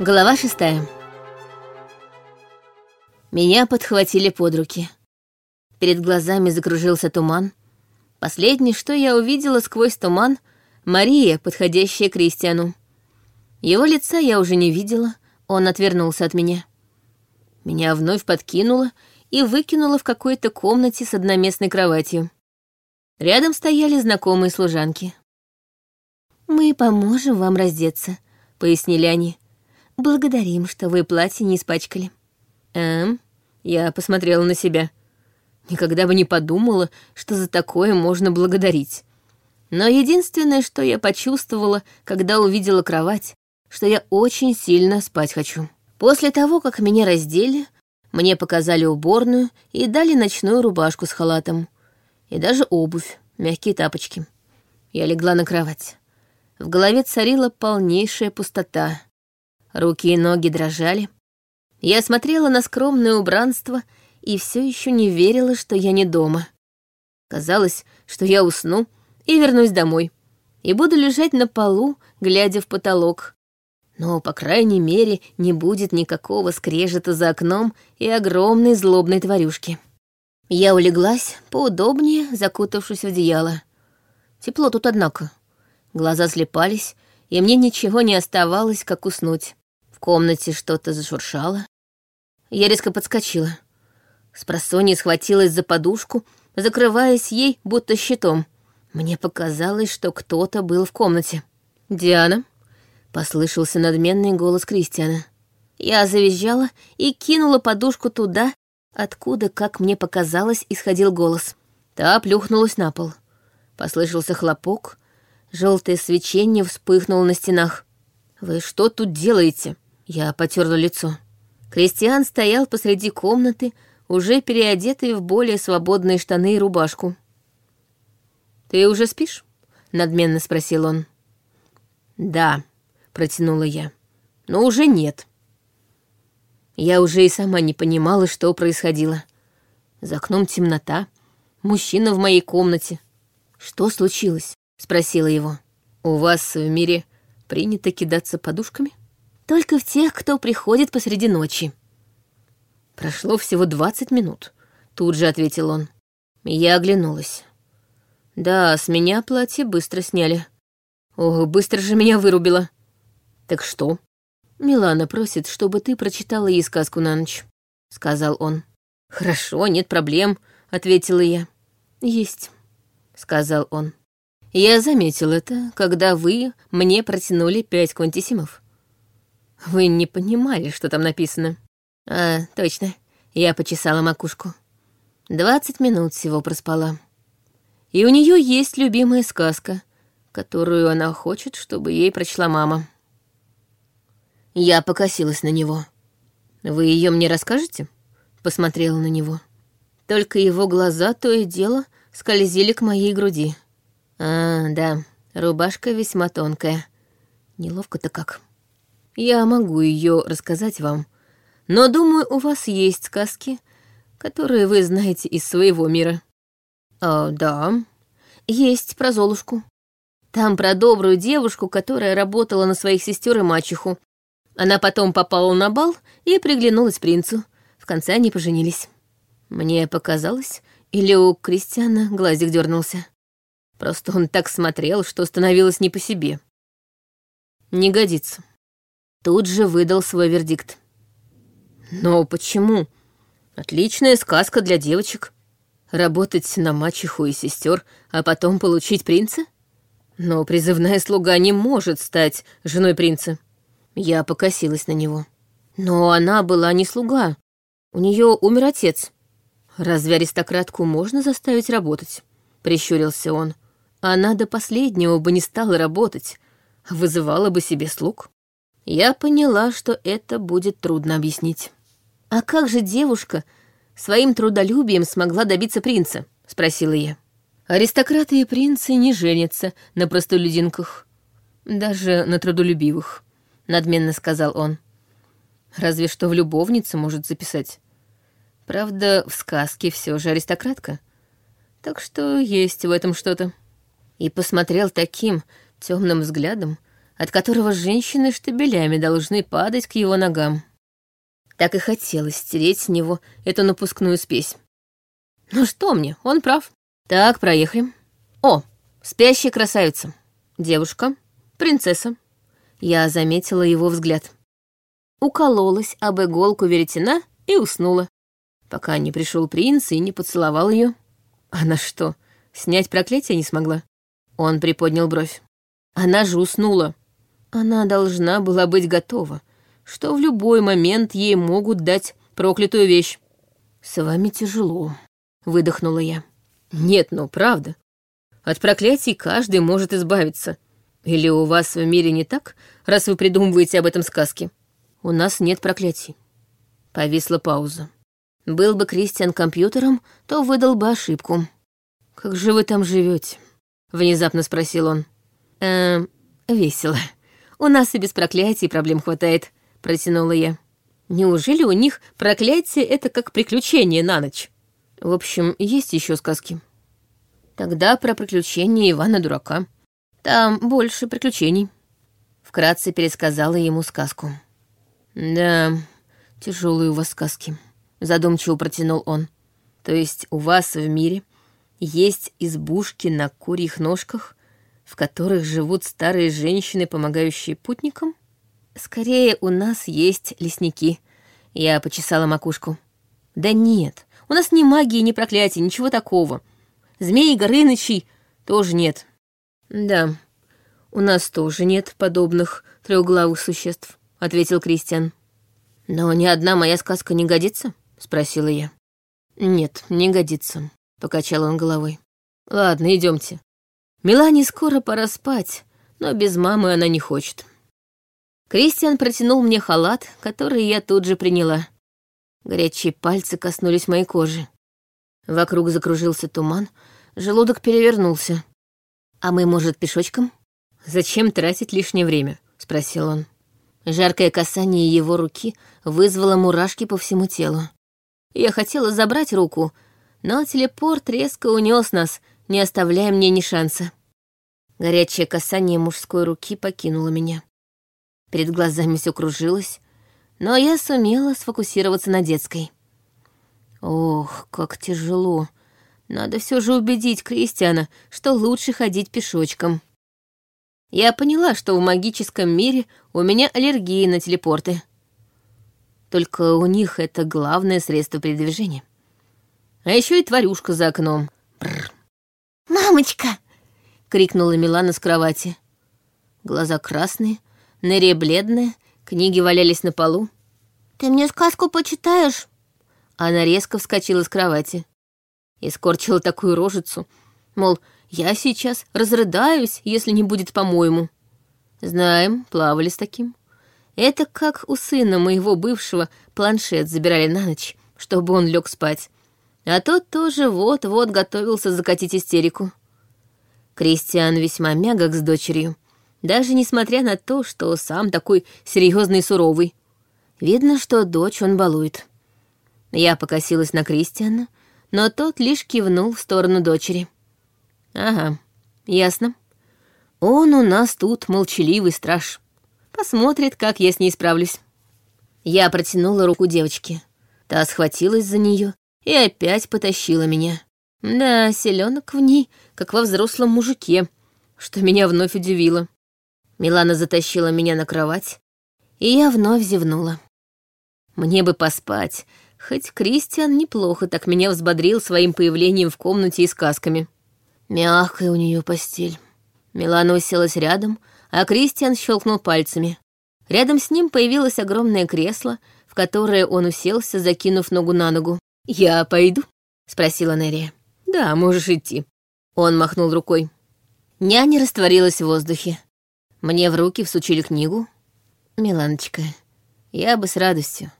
Глава шестая. Меня подхватили под руки. Перед глазами закружился туман. Последнее, что я увидела сквозь туман, Мария, подходящая к Кристиану. Его лица я уже не видела, он отвернулся от меня. Меня вновь подкинуло и выкинуло в какой-то комнате с одноместной кроватью. Рядом стояли знакомые служанки. «Мы поможем вам раздеться», — пояснили они. Благодарим, что вы платье не испачкали. Эм, я посмотрела на себя. Никогда бы не подумала, что за такое можно благодарить. Но единственное, что я почувствовала, когда увидела кровать, что я очень сильно спать хочу. После того, как меня раздели, мне показали уборную и дали ночную рубашку с халатом. И даже обувь, мягкие тапочки. Я легла на кровать. В голове царила полнейшая пустота. Руки и ноги дрожали. Я смотрела на скромное убранство и все еще не верила, что я не дома. Казалось, что я усну и вернусь домой, и буду лежать на полу, глядя в потолок. Но, по крайней мере, не будет никакого скрежета за окном и огромной злобной тварюшки. Я улеглась, поудобнее, закутавшись в одеяло. Тепло тут, однако. Глаза слепались, и мне ничего не оставалось, как уснуть. В комнате что-то зашуршало. Я резко подскочила. Спросонья схватилась за подушку, закрываясь ей будто щитом. Мне показалось, что кто-то был в комнате. «Диана?» — послышался надменный голос Кристиана. Я завизжала и кинула подушку туда, откуда, как мне показалось, исходил голос. Та плюхнулась на пол. Послышался хлопок, желтое свечение вспыхнуло на стенах. «Вы что тут делаете?» Я потерла лицо. Кристиан стоял посреди комнаты, уже переодетый в более свободные штаны и рубашку. «Ты уже спишь?» — надменно спросил он. «Да», — протянула я. «Но уже нет». Я уже и сама не понимала, что происходило. За окном темнота, мужчина в моей комнате. «Что случилось?» — спросила его. «У вас в мире принято кидаться подушками?» Только в тех, кто приходит посреди ночи. Прошло всего двадцать минут, тут же ответил он. Я оглянулась. Да, с меня платье быстро сняли. Ох, быстро же меня вырубило. Так что? Милана просит, чтобы ты прочитала ей сказку на ночь, сказал он. Хорошо, нет проблем, ответила я. Есть, сказал он. Я заметил это, когда вы мне протянули пять квантисимов. Вы не понимали, что там написано. А, точно. Я почесала макушку. Двадцать минут всего проспала. И у нее есть любимая сказка, которую она хочет, чтобы ей прочла мама. Я покосилась на него. «Вы ее мне расскажете?» Посмотрела на него. Только его глаза то и дело скользили к моей груди. А, да, рубашка весьма тонкая. Неловко-то как. Я могу ее рассказать вам, но думаю, у вас есть сказки, которые вы знаете из своего мира. А, да, есть про Золушку. Там про добрую девушку, которая работала на своих сестер и мачеху. Она потом попала на бал и приглянулась принцу. В конце они поженились. Мне показалось, или у Кристиана глазик дернулся. Просто он так смотрел, что становилось не по себе. Не годится. Тут же выдал свой вердикт. Но почему? Отличная сказка для девочек. Работать на мачеху и сестер, а потом получить принца? Но призывная слуга не может стать женой принца. Я покосилась на него. Но она была не слуга. У нее умер отец. Разве аристократку можно заставить работать? Прищурился он. Она до последнего бы не стала работать, вызывала бы себе слуг. Я поняла, что это будет трудно объяснить. «А как же девушка своим трудолюбием смогла добиться принца?» — спросила я. «Аристократы и принцы не женятся на простолюдинках, даже на трудолюбивых», — надменно сказал он. «Разве что в любовницу может записать. Правда, в сказке все же аристократка. Так что есть в этом что-то». И посмотрел таким темным взглядом, от которого женщины штабелями должны падать к его ногам. Так и хотелось стереть с него эту напускную спесь. Ну что мне, он прав. Так, проехали. О, спящая красавица. Девушка, принцесса. Я заметила его взгляд. Укололась об иголку веретена и уснула, пока не пришел принц и не поцеловал ее. Она что, снять проклятие не смогла? Он приподнял бровь. Она же уснула. Она должна была быть готова, что в любой момент ей могут дать проклятую вещь. «С вами тяжело», — выдохнула я. «Нет, ну правда. От проклятий каждый может избавиться», или у вас в мире не так, раз вы придумываете об этом сказки? У нас нет проклятий. Повисла пауза. Был бы Кристиан компьютером, то выдал бы ошибку. Как же вы там живете? Внезапно спросил он. Эм, весело. У нас и без проклятий проблем хватает, протянула я. Неужели у них проклятие это как приключение на ночь? В общем, есть еще сказки. Тогда про приключения Ивана Дурака. Там больше приключений. Вкратце пересказала ему сказку. Да, тяжелые у вас сказки, задумчиво протянул он. То есть у вас в мире есть избушки на курьих ножках, в которых живут старые женщины, помогающие путникам? Скорее, у нас есть лесники. Я почесала макушку. Да нет, у нас ни магии, ни проклятий, ничего такого. Змеи Горынычей тоже нет. «Да, у нас тоже нет подобных трехглавых существ», — ответил Кристиан. «Но ни одна моя сказка не годится?» — спросила я. «Нет, не годится», — покачал он головой. «Ладно, идемте. Милане скоро пора спать, но без мамы она не хочет». Кристиан протянул мне халат, который я тут же приняла. Горячие пальцы коснулись моей кожи. Вокруг закружился туман, желудок перевернулся. «А мы, может, пешочком?» «Зачем тратить лишнее время?» — спросил он. Жаркое касание его руки вызвало мурашки по всему телу. Я хотела забрать руку, но телепорт резко унес нас, не оставляя мне ни шанса. Горячее касание мужской руки покинуло меня. Перед глазами все кружилось, но я сумела сфокусироваться на детской. Ох, как тяжело. Надо все же убедить Кристиана, что лучше ходить пешочком. Я поняла, что в магическом мире у меня аллергия на телепорты. Только у них это главное средство передвижения. А еще и тварюшка за окном. Бррр. «Мамочка!» — крикнула Милана с кровати. Глаза красные, Нерия бледная, книги валялись на полу. «Ты мне сказку почитаешь?» Она резко вскочила с кровати и скорчила такую рожицу, мол, я сейчас разрыдаюсь, если не будет по-моему. Знаем, плавали с таким. Это как у сына моего бывшего планшет забирали на ночь, чтобы он лег спать. А тот тоже вот-вот готовился закатить истерику. Кристиан весьма мягок с дочерью, даже несмотря на то, что сам такой серьезный и суровый. Видно, что дочь он балует. Я покосилась на Кристиана, но тот лишь кивнул в сторону дочери. «Ага, ясно. Он у нас тут молчаливый страж. Посмотрит, как я с ней справлюсь». Я протянула руку девочке. Та схватилась за нее и опять потащила меня. Да, селенок в ней, как во взрослом мужике, что меня вновь удивило. Милана затащила меня на кровать, и я вновь зевнула. Мне бы поспать, Хоть Кристиан неплохо так меня взбодрил своим появлением в комнате и сказками. Мягкая у нее постель. Милана уселась рядом, а Кристиан щелкнул пальцами. Рядом с ним появилось огромное кресло, в которое он уселся, закинув ногу на ногу. «Я пойду?» — спросила Нерия. «Да, можешь идти». Он махнул рукой. Няня растворилась в воздухе. Мне в руки всучили книгу. «Миланочка, я бы с радостью,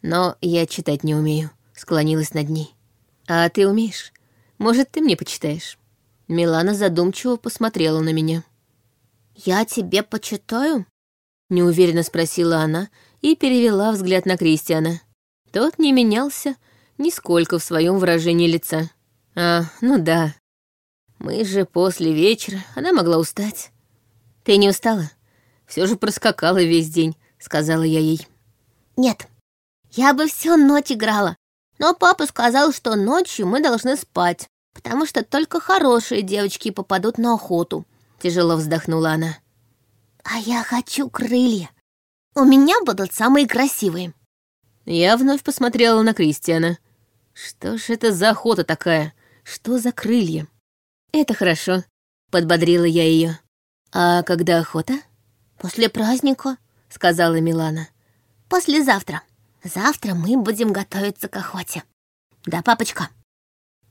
но я читать не умею», — склонилась над ней. «А ты умеешь? Может, ты мне почитаешь?» Милана задумчиво посмотрела на меня. «Я тебе почитаю?» — неуверенно спросила она и перевела взгляд на Кристиана. Тот не менялся нисколько в своем выражении лица. «А, ну да. Мы же после вечера, она могла устать». «Ты не устала? Все же проскакала весь день, сказала я ей. Нет, я бы всю ночь играла. Но папа сказал, что ночью мы должны спать, потому что только хорошие девочки попадут на охоту. Тяжело вздохнула она. А я хочу крылья. У меня будут самые красивые. Я вновь посмотрела на Кристиана. Что ж это за охота такая? Что за крылья? Это хорошо, подбодрила я ее. А когда охота? После праздника, сказала Милана. Послезавтра. Завтра мы будем готовиться к охоте. Да, папочка?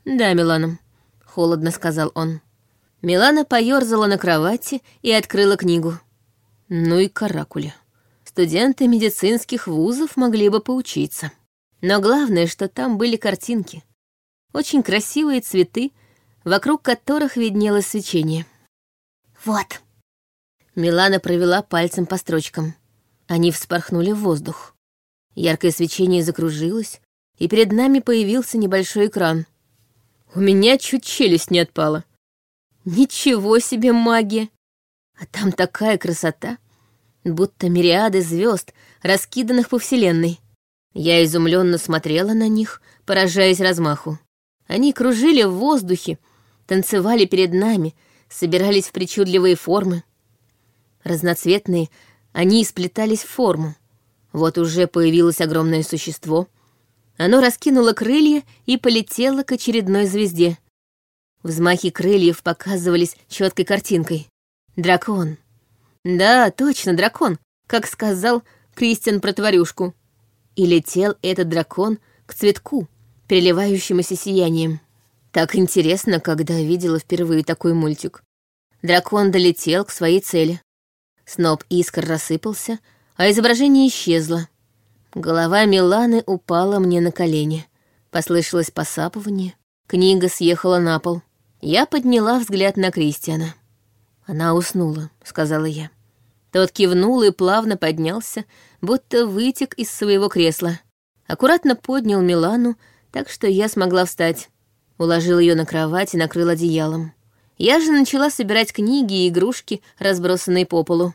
Да, Милана, холодно сказал он. Милана поёрзала на кровати и открыла книгу. Ну и каракули. Студенты медицинских вузов могли бы поучиться. Но главное, что там были картинки. Очень красивые цветы, вокруг которых виднелось свечение. «Вот». Милана провела пальцем по строчкам. Они вспорхнули в воздух. Яркое свечение закружилось, и перед нами появился небольшой экран. У меня чуть челюсть не отпала. Ничего себе магия! А там такая красота, будто мириады звезд, раскиданных по вселенной. Я изумленно смотрела на них, поражаясь размаху. Они кружили в воздухе, танцевали перед нами, собирались в причудливые формы. Разноцветные, они сплетались в форму. Вот уже появилось огромное существо. Оно раскинуло крылья и полетело к очередной звезде. Взмахи крыльев показывались четкой картинкой. Дракон. Да, точно, дракон, как сказал Кристиан про тварюшку. И летел этот дракон к цветку, переливающемуся сиянием. Так интересно, когда видела впервые такой мультик. Дракон долетел к своей цели. Сноп искр рассыпался, а изображение исчезло. Голова Миланы упала мне на колени. Послышалось посапывание. Книга съехала на пол. Я подняла взгляд на Кристиана. «Она уснула», — сказала я. Тот кивнул и плавно поднялся, будто вытек из своего кресла. Аккуратно поднял Милану, так что я смогла встать. Уложил ее на кровать и накрыл одеялом. Я же начала собирать книги и игрушки, разбросанные по полу.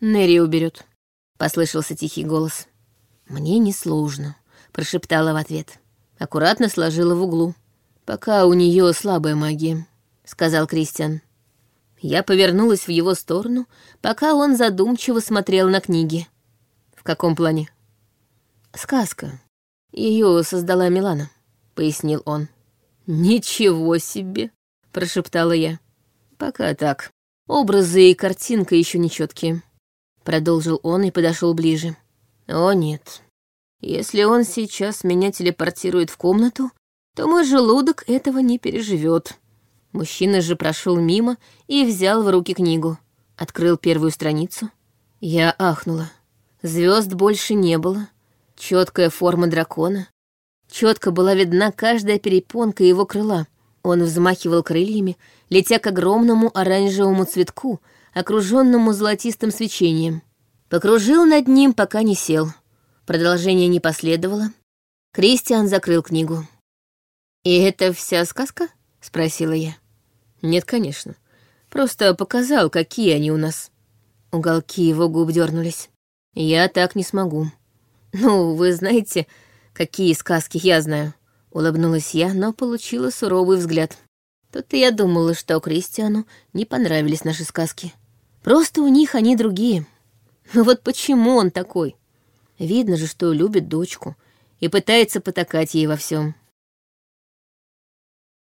«Нэри уберет», — послышался тихий голос. «Мне несложно», — прошептала в ответ. Аккуратно сложила в углу. «Пока у нее слабая магия», — сказал Кристиан. Я повернулась в его сторону, пока он задумчиво смотрел на книги. «В каком плане?» «Сказка. Ее создала Милана», — пояснил он. «Ничего себе!» — прошептала я. «Пока так. Образы и картинка еще нечеткие», — продолжил он и подошел ближе. «О нет. Если он сейчас меня телепортирует в комнату, то мой желудок этого не переживет. Мужчина же прошел мимо и взял в руки книгу. Открыл первую страницу. Я ахнула. Звезд больше не было. Четкая форма дракона. Четко была видна каждая перепонка его крыла. Он взмахивал крыльями, летя к огромному оранжевому цветку, окруженному золотистым свечением. Покружил над ним, пока не сел. Продолжение не последовало. Кристиан закрыл книгу. «И это вся сказка?» — спросила я. «Нет, конечно. Просто показал, какие они у нас». Уголки его губ дернулись. «Я так не смогу». «Ну, вы знаете, какие сказки я знаю», — улыбнулась я, но получила суровый взгляд. Тут-то я думала, что Кристиану не понравились наши сказки. Просто у них они другие. Ну вот почему он такой? Видно же, что любит дочку и пытается потакать ей во всем.